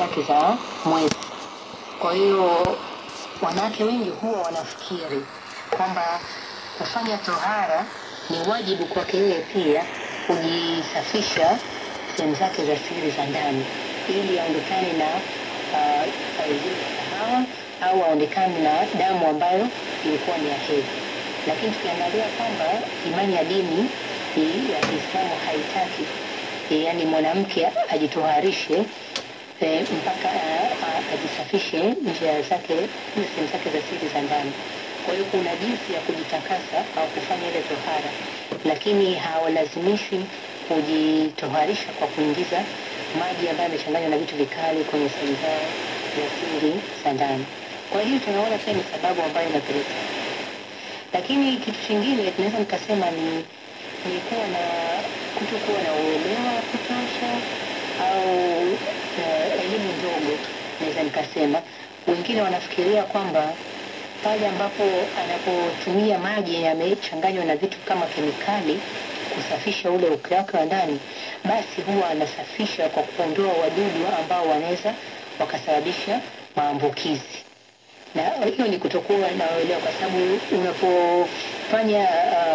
zake za mwezi. Kwa hiyo wanawake wengi huwa wanafikiri kwamba kufanya tohara ni wajibu kwake yeye pia kujisafisha sehemu zake za siri za ndani ili aondekane na uh, au aondekane na damu ambayo ilikuwa ni ya hedhi. Lakini tukiangalia kwamba imani ya dini ya Kiislamu haitaki yaani mwanamke ajitoharishe mpaka ajisafishe njia zake sehemu zake za siri za ndani. Kwa hiyo kuna jinsi ya kujitakasa au kufanya ile tohara, lakini hawalazimishwi kujitoharisha kwa kuingiza maji ambayo yamechanganywa na vitu vikali kwenye sehemu zao za siri za ndani. Kwa hiyo tunaona pia ni sababu ambayo inapeleka lakini kitu kingine tunaweza nikasema ni ni kuwa na kutokuwa na uelewa wa kutosha au uh, elimu ndogo, naweza nikasema. Wengine wanafikiria kwamba pale ambapo anapotumia maji yamechanganywa na vitu kama kemikali kusafisha ule uke wake wa ndani, basi huwa anasafisha kwa kuondoa wadudu ambao wanaweza wakasababisha maambukizi na hiyo ni kutokuwa na uelewa, kwa sababu unapofanya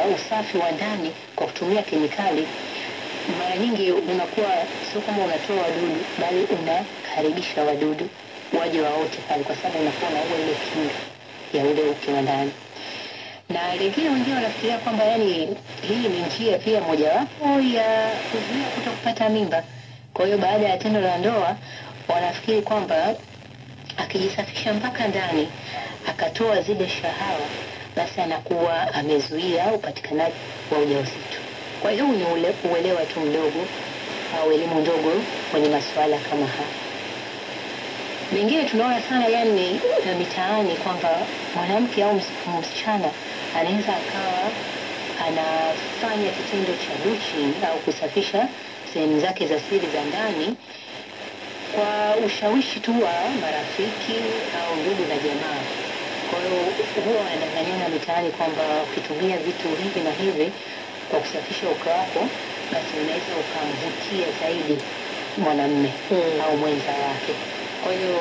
uh, usafi wa ndani kwa kutumia kemikali, mara nyingi unakuwa sio kama unatoa wadudu, bali unakaribisha wadudu waje waote pale, kwa sababu unakuwa na ile kinga ya ule uke wa ndani. Na lingine wengine wanafikiria kwamba yani hii ni njia pia mojawapo ya kuzuia kuto kupata mimba. Kwa hiyo baada ya tendo la ndoa wanafikiri kwamba akijisafisha mpaka ndani akatoa zile shahawa, basi anakuwa amezuia upatikanaji wa ujauzito. Kwa hiyo ni ule, uelewa tu mdogo au elimu ndogo kwenye masuala kama haya. Mengine tunaona sana yani na mitaani kwamba mwanamke au msichana anaweza akawa anafanya kitendo cha duchi au kusafisha sehemu zake za siri za ndani kwa ushawishi tu wa marafiki au ndugu na jamaa. Kwa hiyo huwa wanadanganyana mitaani kwamba ukitumia vitu hivi na hivi kwa kusafisha uke wako, basi unaweza ukamvutia zaidi mwanamme hmm, au mwenza wake. Kwa hiyo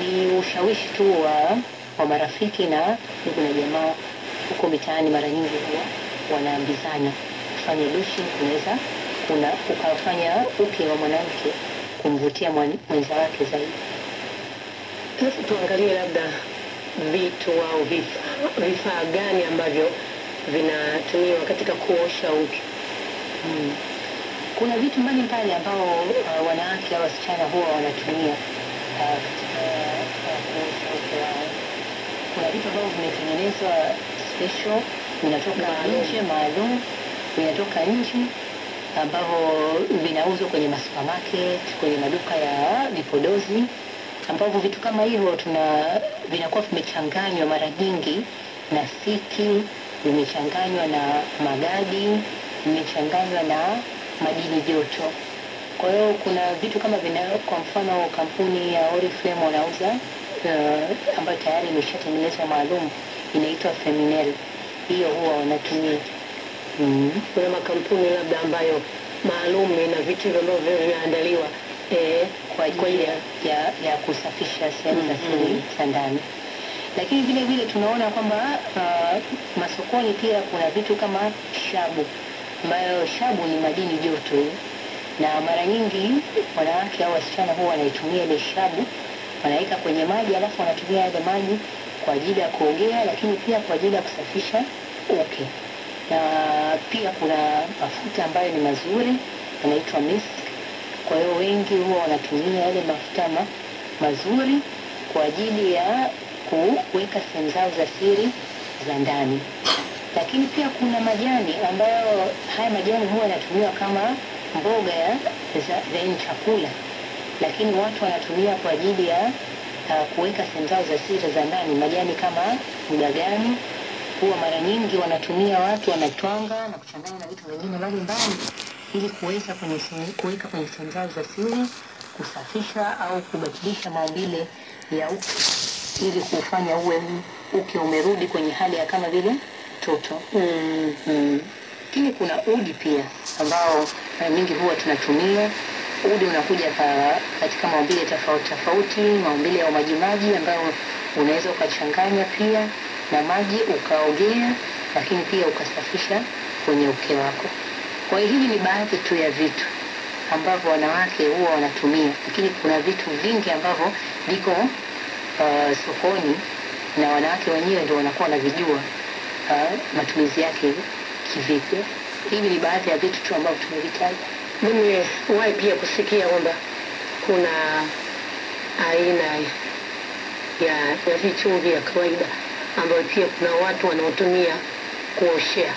ni ushawishi tu wa, wa marafiki na ndugu na jamaa huko mitaani, mara nyingi huwa wanaambizana kufanya dushi kunaweza kuna ukafanya uke wa mwanamke kumvutia mwenza wake zaidi. Sasa tuangalie labda vitu au vifaa vifaa gani ambavyo vinatumiwa katika kuosha uke. Hmm. Kuna vitu mbalimbali ambao uh, wanawake au wasichana huwa wanatumia Kuna vitu ambavyo vimetengenezwa special, vinatoka nje maalum, vinatoka nje ambavyo vinauzwa kwenye masupermarket, kwenye maduka ya vipodozi, ambavyo vitu kama hivyo tuna vinakuwa vimechanganywa mara nyingi na siki, vimechanganywa na magadi, vimechanganywa na madini joto. Kwa hiyo kuna vitu kama vina, kwa mfano kampuni ya Oriflame wanauza uh, ambayo tayari imeshatengenezwa maalum inaitwa Feminel, hiyo huwa wanatumia mm. Kuna makampuni labda ambayo maalum ina vitu ambavyo vimeandaliwa eh, kwa ajili ya, ya, ya kusafisha sehemu za siri za ndani. Lakini vile vile tunaona kwamba uh, masokoni pia kuna vitu kama shabu, ambayo shabu ni madini joto na mara nyingi wanawake au wasichana huwa wanaitumia ile shabu, wanaweka kwenye maji, alafu wanatumia yale maji kwa ajili ya kuogea, lakini pia kwa ajili ya kusafisha uke na pia kuna mafuta ambayo ni mazuri yanaitwa misk. Kwa hiyo wengi huwa wanatumia yale mafuta ma, mazuri kwa ajili ya kuweka sehemu zao za siri za ndani. Lakini pia kuna majani ambayo haya majani huwa yanatumiwa kama mboga ya za, za chakula, lakini watu wanatumia kwa ajili ya uh, kuweka sehemu zao za siri za ndani. Majani kama mgagani huwa mara nyingi wanatumia watu wanatwanga na kuchanganya na vitu vingine mbalimbali ili kuweza kwenye kuweka kwenye sehemu zao za siri, kusafisha au kubadilisha maumbile ya uke ili kufanya uwe uke umerudi kwenye hali ya kama vile toto. mm. Mm. Lakini kuna udi pia ambao mara nyingi huwa tunatumia udi unakuja ka, katika maumbile tofauti tofauti, maumbile ya majimaji ambayo unaweza ukachanganya pia na maji ukaogea, lakini pia ukasafisha kwenye uke wako. Kwa hiyo hivi ni baadhi tu ya vitu ambavyo wanawake huwa wanatumia, lakini kuna vitu vingi ambavyo viko uh, sokoni na wanawake wenyewe ndio wanakuwa wanavijua uh, matumizi yake kivipi. Hivi ni baadhi ya vitu tu ambavyo tumevitaja. Nimewahi pia kusikia kwamba kuna aina ya, ya vichumvi ya kawaida ambayo pia kuna watu wanaotumia kuoshea,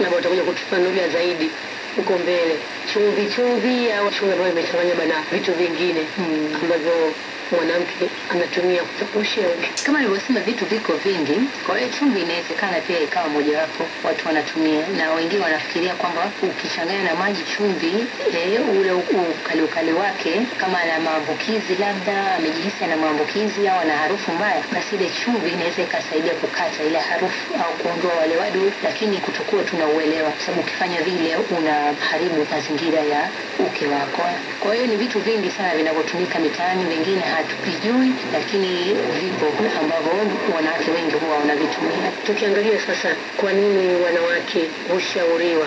labda utakuja kutufanulia zaidi huko mbele. Chumvi chumvi au chumvi ambayo imechanganywa na vitu vingine mm. ambavyo mwanamke anatumia yake. Kama nilivyosema vitu viko vingi, kwa hiyo chumvi inawezekana pia ikawa mojawapo watu wanatumia, na wengine wanafikiria kwamba ukichanganya na maji chumvi, eh, ule ukali ukali wake, kama ana maambukizi labda amejihisi ana maambukizi au ana harufu mbaya, basi ile chumvi inaweza ikasaidia kukata ile harufu au kuondoa wale wadudu, lakini kutokuwa tunauelewa, kwa sababu ukifanya vile unaharibu mazingira ya uke wako. Kwa hiyo ni vitu vingi sana vinavyotumika mitaani, vingine hatuvijui, lakini vipo ambavyo wanawake wengi huwa wanavitumia. Tukiangalia sasa, kwa nini wanawake hushauriwa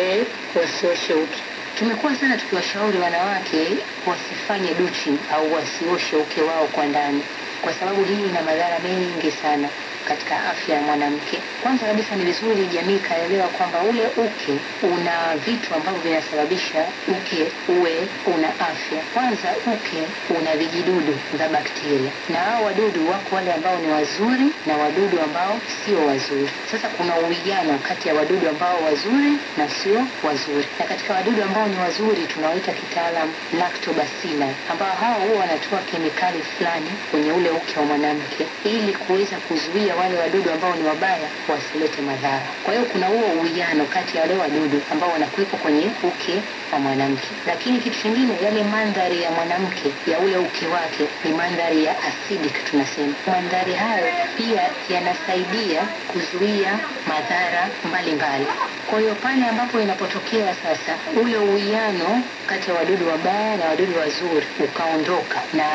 eh, wasioshe uke? Tumekuwa sana tukiwashauri wanawake wasifanye duchi au wasioshe uke wao kwa ndani, kwa sababu hii ina madhara mengi sana katika afya ya mwanamke. Kwanza kabisa ni vizuri jamii ikaelewa kwamba ule uke una vitu ambavyo vinasababisha uke uwe una afya. Kwanza uke una vijidudu vya bakteria, na hao wadudu wako wale ambao ni wazuri na wadudu ambao sio wazuri. Sasa kuna uwiano kati ya wadudu ambao wazuri na sio wazuri, na katika wadudu ambao ni wazuri tunawaita kitaalam lactobacilli, ambao hao huwa wanatoa kemikali fulani kwenye ule uke wa mwanamke ili kuweza kuzuia wale wadudu ambao ni wabaya wasilete madhara. Kwa hiyo kuna huo uwiano kati ya wale wadudu ambao wanakuwepo kwenye uke wa mwanamke, lakini kitu kingine, yale mandhari ya mwanamke ya ule uke wake ni mandhari ya acidic tunasema. Mandhari hayo pia yanasaidia kuzuia madhara mbalimbali. Kwa hiyo pale ambapo inapotokea sasa ule uwiano kati ya wadudu wabaya na wadudu wazuri ukaondoka, na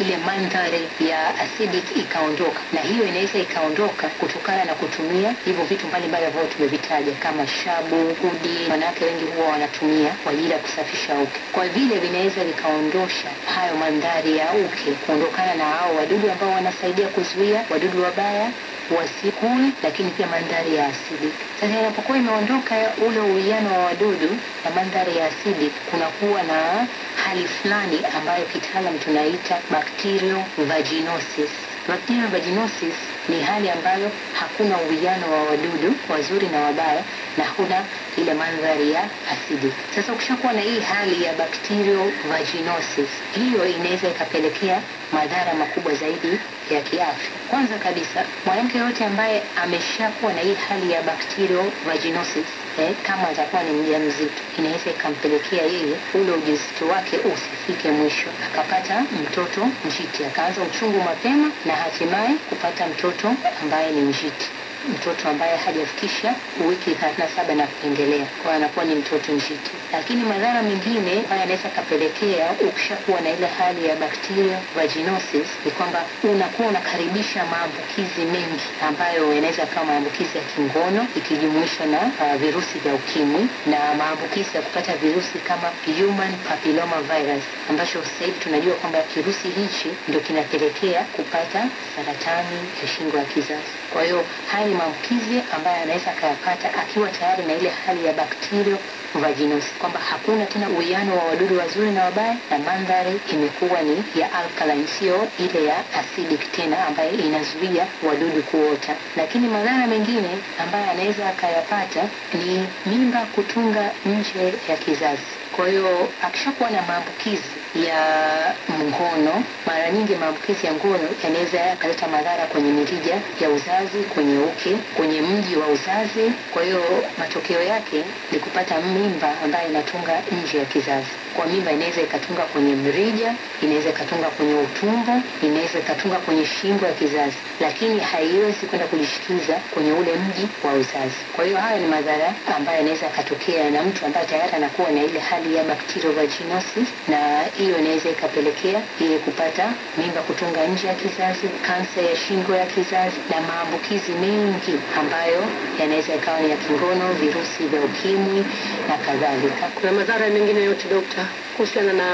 ile mandhari ya acidic ikaondoka, na hiyo inaweza ikaondoka kutokana na kutumia hivyo vitu mbalimbali ambavyo tumevitaja kama shabu, udi, wanawake wengi huwa wanatumia kwa ya kusafisha uke. Kwa vile vinaweza vikaondosha hayo mandhari ya uke, kuondokana na hao wadudu ambao wanasaidia kuzuia wadudu wabaya wasikuli, lakini pia mandhari ya asidi. Sasa inapokuwa imeondoka ule uwiano wa wadudu na mandhari ya asidi, kunakuwa na hali fulani ambayo kitaalam tunaita bacterial vaginosis. Bacterial vaginosis ni hali ambayo hakuna uwiano wa wadudu wazuri na wabaya na hakuna ile mandhari ya asidi. Sasa ukishakuwa na hii hali ya bacterial vaginosis, hiyo inaweza ikapelekea madhara makubwa zaidi ya kiafya. Kwanza kabisa, mwanamke yoyote ambaye ameshakuwa na hii hali ya bacterial vaginosis eh, kama atakuwa ni mjamzito, inaweza ikampelekea yeye ule ujauzito wake usifike mwisho, akapata mtoto njiti, akaanza uchungu mapema na hatimaye kupata mtoto ambaye ni njiti mtoto ambaye hajafikisha wiki 37 na kuendelea, kwa anakuwa ni mtoto njiti. Lakini madhara mengine ambayo anaweza kapelekea ukishakuwa na ile hali ya bacteria vaginosis ni kwamba unakuwa unakaribisha maambukizi mengi ambayo yanaweza kama maambukizi ya kingono ikijumuishwa na uh, virusi vya ukimwi na maambukizi ya kupata virusi kama human papilloma virus ambacho sasa hivi tunajua kwamba kirusi hichi ndio kinapelekea kupata saratani ya shingo ya kizazi. Kwa hiyo haya ni maambukizi ambayo anaweza akayapata akiwa tayari na ile hali ya bakterio vaginosis, kwamba hakuna tena uwiano wa wadudu wazuri na wabaya, na mandhari imekuwa ni ya alkaline, sio ile ya acidic tena ambayo inazuia wadudu kuota. Lakini madhara mengine ambayo anaweza akayapata ni mimba kutunga nje ya kizazi. Kwa hiyo akishakuwa na maambukizi ya ngono, mara nyingi maambukizi ya ngono yanaweza yakaleta madhara kwenye mirija ya uzazi, kwenye uke, kwenye mji wa uzazi. Kwa hiyo matokeo yake ni kupata mimba ambayo inatunga nje ya kizazi. Kwa mimba inaweza ikatunga kwenye mrija, inaweza ikatunga kwenye utumbo, inaweza ikatunga kwenye shingo ya kizazi, lakini haiwezi kwenda kujishikiza kwenye ule mji wa uzazi. Kwa hiyo haya ni madhara ambayo yanaweza yakatokea na mtu ambaye tayari anakuwa na ile hali ya bacteriovaginosis, na hiyo inaweza ikapelekea yeye kupata mimba kutunga nje ya kizazi, kansa ya shingo ya kizazi na maambukizi mengi ambayo yanaweza ikawa ni ya kingono, virusi vya ukimwi na kadhalika. Kuna madhara mengine yote dokta, kuhusiana na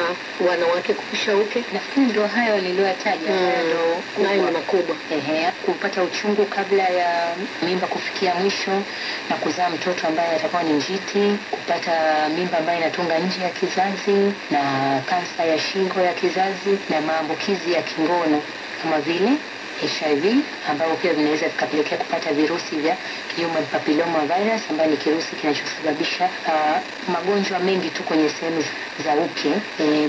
wanawake kupisha uke? Nafikiri ndio hayo niliyoyataja, ndo nayo ni makubwa. Ehe, kupata uchungu kabla ya mimba kufikia mwisho na kuzaa mtoto ambaye atakuwa ni njiti, kupata mimba ambayo inatunga nje ya kizazi na kansa ya shingo ya kizazi na maambukizi ya kingono kama vile HIV ambavyo pia vinaweza vikapelekea kupata virusi vya human papilloma virus ambayo ni kirusi kinachosababisha uh, magonjwa mengi tu kwenye sehemu za uke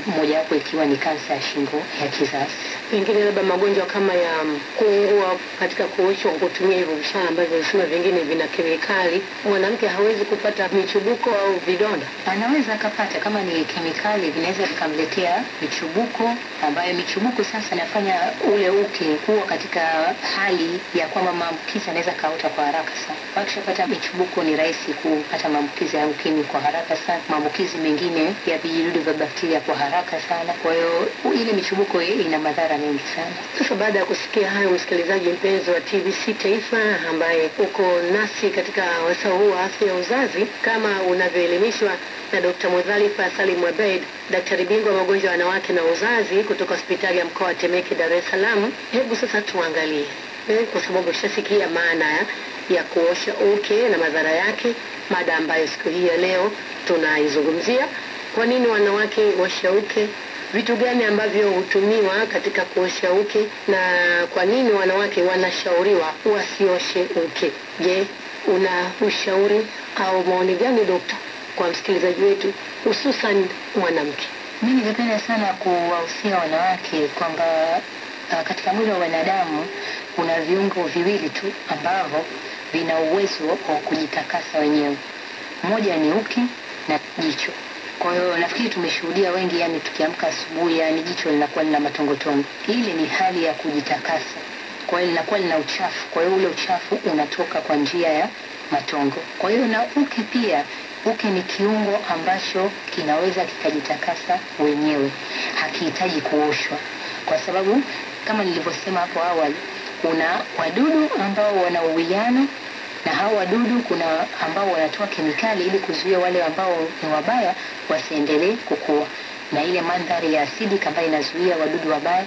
mmoja mojawapo ikiwa ni kansa ya shingo ya kizazi. Pengine labda magonjwa kama ya kuungua katika kuoshwa kwa kutumia hivyo vifaa ambavyo vinasema vingine vina kemikali, mwanamke hawezi kupata michubuko au vidonda? Anaweza akapata kama ni kemikali, vinaweza vikamletea michubuko, ambayo michubuko sasa inafanya ule uke kuwa katika hali ya kwamba maambukizi anaweza kaota kwa haraka sana. Wakishapata michubuko, ni rahisi kupata maambukizi ya ukimwi kwa haraka sana, maambukizi mengine ya vijidudu vya bakteria kwa haraka sana. Kwa hiyo ile michubuko ina madhara mengi sana. Sasa baada ya kusikia hayo, msikilizaji mpenzi wa TBC Taifa ambaye uko nasi katika wasaa huu wa afya ya uzazi, kama unavyoelimishwa na Dr. Mudhalifa Salim Abed, daktari bingwa wa magonjwa ya wanawake na uzazi kutoka hospitali ya mkoa wa Temeke, Dar es Salaam. Hebu sasa tuangalie eh, kwa sababu ushasikia maana ya, ya kuosha uke na madhara yake, mada ambayo siku hii ya leo tunaizungumzia. Kwa nini wanawake washa uke? Vitu gani ambavyo hutumiwa katika kuosha uke na kwa nini wanawake wanashauriwa wasioshe uke? Je, una ushauri au maoni gani dokta, kwa msikilizaji wetu hususan mwanamke? Mi ningependa sana kuwahusia wanawake kwamba uh, katika mwili wa wanadamu kuna viungo viwili tu ambavyo vina uwezo wa kujitakasa wenyewe. Moja ni uke na jicho. Kwa hiyo nafikiri tumeshuhudia wengi, yani tukiamka asubuhi, yani jicho linakuwa lina matongotongo. Ile ni hali ya kujitakasa, kwa hiyo linakuwa lina uchafu, kwa hiyo ule uchafu unatoka kwa njia ya matongo. Kwa hiyo na uke pia, uke ni kiungo ambacho kinaweza kikajitakasa wenyewe, hakihitaji kuoshwa, kwa sababu kama nilivyosema hapo awali, kuna wadudu ambao wana uwiano na hao wadudu kuna ambao wanatoa kemikali ili kuzuia wale ambao ni wabaya wasiendelee kukua, na ile mandhari ya asidi ambayo inazuia wadudu wabaya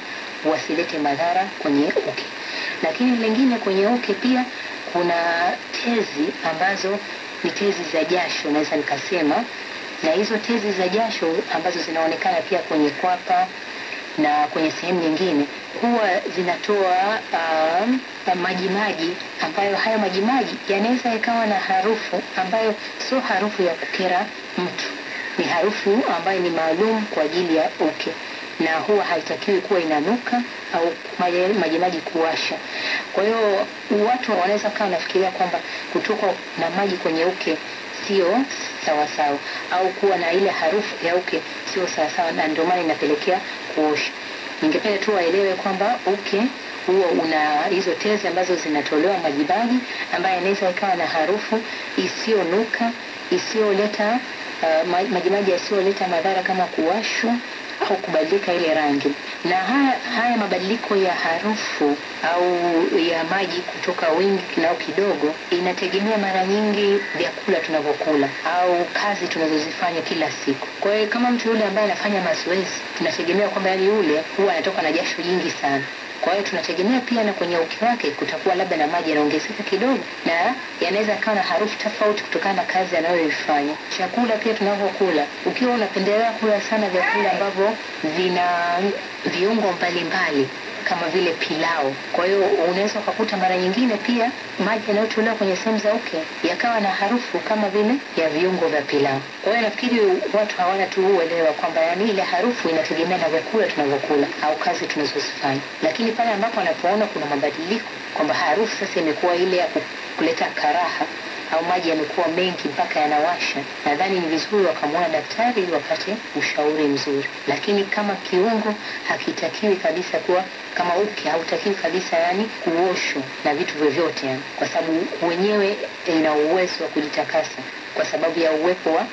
wasilete madhara kwenye uke. Lakini lingine kwenye uke pia kuna tezi ambazo ni tezi za jasho, naweza nikasema, na hizo tezi za jasho ambazo zinaonekana pia kwenye kwapa na kwenye sehemu nyingine huwa zinatoa uh, majimaji ambayo hayo majimaji yanaweza yakawa na harufu ambayo sio harufu ya kukera mtu, ni harufu ambayo ni maalum kwa ajili ya uke na huwa haitakiwi kuwa inanuka au majimaji kuwasha. Kwa hiyo watu wanaweza kawa wanafikiria kwamba kutoka na maji kwenye uke sio sawasawa au kuwa na ile harufu ya uke sio sawasawa, na ndio maana inapelekea kuosha. Ningependa tu waelewe kwamba uke huo una hizo tezi ambazo zinatolewa majibaji, ambayo inaweza ikawa na harufu isiyonuka isiyoleta uh, majimaji yasiyoleta madhara kama kuwashwa kubadilika ile rangi. Na haya, haya mabadiliko ya harufu au ya maji kutoka wingi nao kidogo, inategemea mara nyingi vyakula tunavyokula au kazi tunazozifanya kila siku. Kwa hiyo kama mtu yule ambaye anafanya mazoezi, tunategemea kwamba yule huwa anatoka na jasho jingi sana kwa hiyo tunategemea pia na kwenye uke wake kutakuwa labda na maji yanaongezeka kidogo, na yanaweza kawa na harufu tofauti kutokana na kazi anayoifanya. Chakula pia tunavyokula, ukiwa unapendelea kula sana vyakula ambavyo vina viungo mbalimbali, kama vile pilau. Kwa hiyo unaweza ukakuta mara nyingine pia maji yanayotolewa kwenye sehemu za uke yakawa na harufu kama vile ya viungo vya pilau. Kwa hiyo nafikiri watu hawana tu uelewa kwamba yani ile harufu inategemea na vyakula tunavyokula au kazi tunazozifanya, lakini pale ambapo anapoona kuna mabadiliko kwamba harufu sasa imekuwa ile ya kuleta karaha au maji yamekuwa mengi mpaka yanawasha, nadhani ni vizuri wakamwona daktari ili wapate ushauri mzuri. Lakini kama kiungo hakitakiwi kabisa kuwa kama uke hautakiwi kabisa yani kuoshwa na vitu vyovyote yani, kwa sababu wenyewe ina uwezo wa kujitakasa kwa sababu ya uwepo wa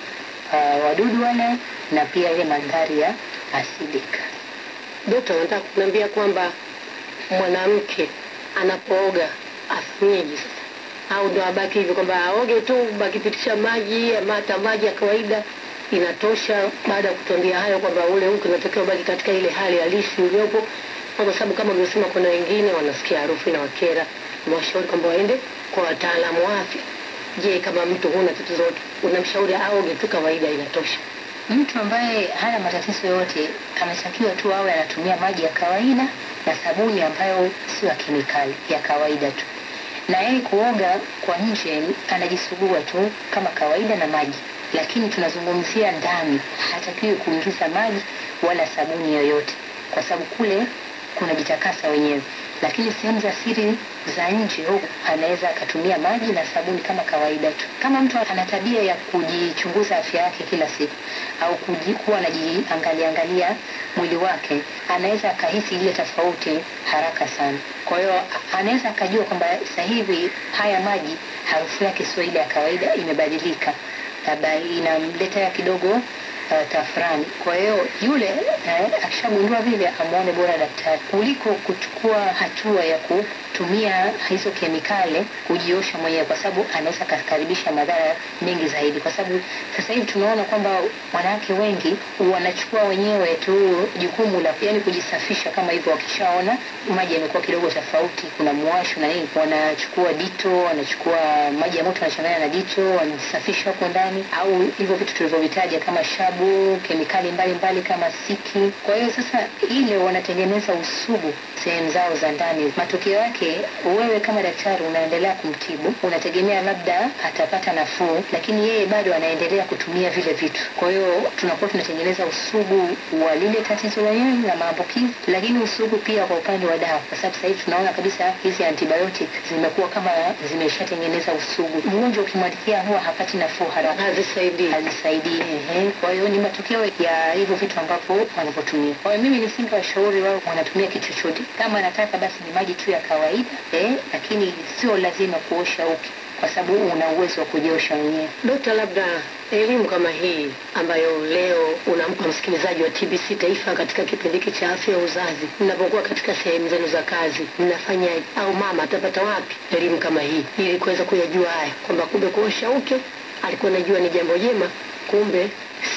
uh, wadudu wale na pia ile mandhari ya asidika. Dokta, nataka kuniambia kwamba mwanamke anapooga afanyeje au ndo abaki hivyo kwamba aoge tu, akipitisha maji ama hata maji ya kawaida inatosha? Baada ya kutuambia hayo kwamba ule uke unatakiwa baki katika ile hali halisi iliyopo, kwa sababu kama ulivyosema, kuna wengine wanasikia harufu na wakera, mwashauri kwamba waende kwa wataalamu wa afya. Je, kama mtu huna tatizo, unamshauri aoge tu kawaida inatosha? Mtu ambaye hana matatizo yote anatakiwa tu awe anatumia maji ya kawaida na sabuni ambayo sio ya kemikali, ya kawaida tu, na yeye kuoga kwa nje anajisugua tu kama kawaida na maji, lakini tunazungumzia ndani, hatakiwi kuingiza maji wala sabuni yoyote, kwa sababu kule kuna jitakasa wenyewe lakini sehemu za siri za nje huko anaweza akatumia maji na sabuni kama kawaida tu. Kama mtu ana tabia ya kujichunguza afya yake kila siku au kujikuwa anajiangalia angalia mwili wake, anaweza akahisi ile tofauti haraka sana. Kwa hiyo anaweza akajua kwamba sasa hivi haya maji harufu yake ile ya kawaida, imebadilika, labda ya kidogo Uh, tafrani. Kwa hiyo yule eh, akishagundua vile amwone bora daktari kuliko kuchukua hatua ya kutumia hizo kemikali kujiosha mwenyewe, kwa sababu anaweza kakaribisha madhara mengi zaidi, kwa sababu sasa hivi tunaona kwamba wanawake wengi wanachukua wenyewe tu jukumu la yani kujisafisha kama hivyo, wakishaona maji yamekuwa kidogo tofauti, kuna mwasho na nini, wanachukua dito, wanachukua maji ya moto wanachanganya na dito, wanajisafisha huko ndani, au hivyo vitu tulivyovitaja kama shabu, kemikali mbalimbali kama siki. Kwa hiyo sasa ile wanatengeneza usugu sehemu zao za ndani. Matokeo yake wewe kama daktari unaendelea kumtibu, unategemea labda atapata nafuu, lakini yeye bado anaendelea kutumia vile vitu. Kwa hiyo tunakuwa tunatengeneza usugu wa lile tatizo lenyewe la maambukizi, lakini usugu pia kwa upande wa dawa, kwa sababu sasa hivi tunaona kabisa hizi antibiotic zimekuwa kama zimeshatengeneza usugu. Mgonjwa ukimwandikia huwa hapati nafuu haraka, Hazisaidii. hazisaidii. Ehe, kwa hiyo ni matokeo ya hivyo vitu ambavyo wanavyotumia. Kwa hiyo mimi nisingewashauri wao wanatumia kitu chochote, kama anataka basi ni maji tu ya kawaida eh, lakini sio lazima kuosha uke kwa sababu una uwezo wa kujiosha wenyewe. Dokta, labda elimu kama hii ambayo leo unampa msikilizaji wa TBC Taifa katika kipindi cha afya ya uzazi, mnapokuwa katika sehemu zenu za kazi, mnafanya au mama atapata wapi elimu kama hii ili kuweza kuyajua haya kwamba kumbe kuosha uke alikuwa anajua ni jambo jema, kumbe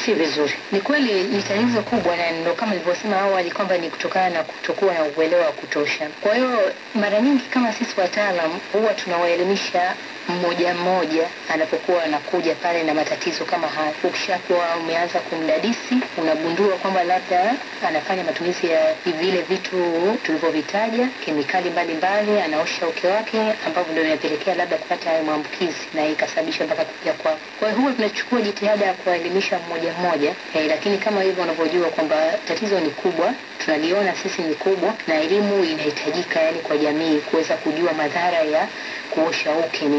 si vizuri. Ni kweli ni tatizo kubwa, na ndo kama nilivyosema awali kwamba ni kutokana na kutokuwa na uelewa wa kutosha. Kwa hiyo mara nyingi kama sisi wataalam huwa tunawaelimisha mmoja mmoja anapokuwa anakuja pale na matatizo kama haya. Ukishakuwa umeanza kumdadisi, unagundua kwamba labda anafanya matumizi ya vile vitu tulivyovitaja, kemikali mbalimbali, anaosha uke wake, ambavyo ndio inapelekea labda kupata hayo maambukizi na ikasababisha mpaka kuja kwao. Kwa hiyo huwa tunachukua jitihada ya kuwaelimisha mmoja mmoja eh, lakini kama hivyo unavyojua kwamba tatizo ni kubwa, tunaliona sisi ni kubwa, na elimu inahitajika yani kwa jamii kuweza kujua madhara ya kuosha uke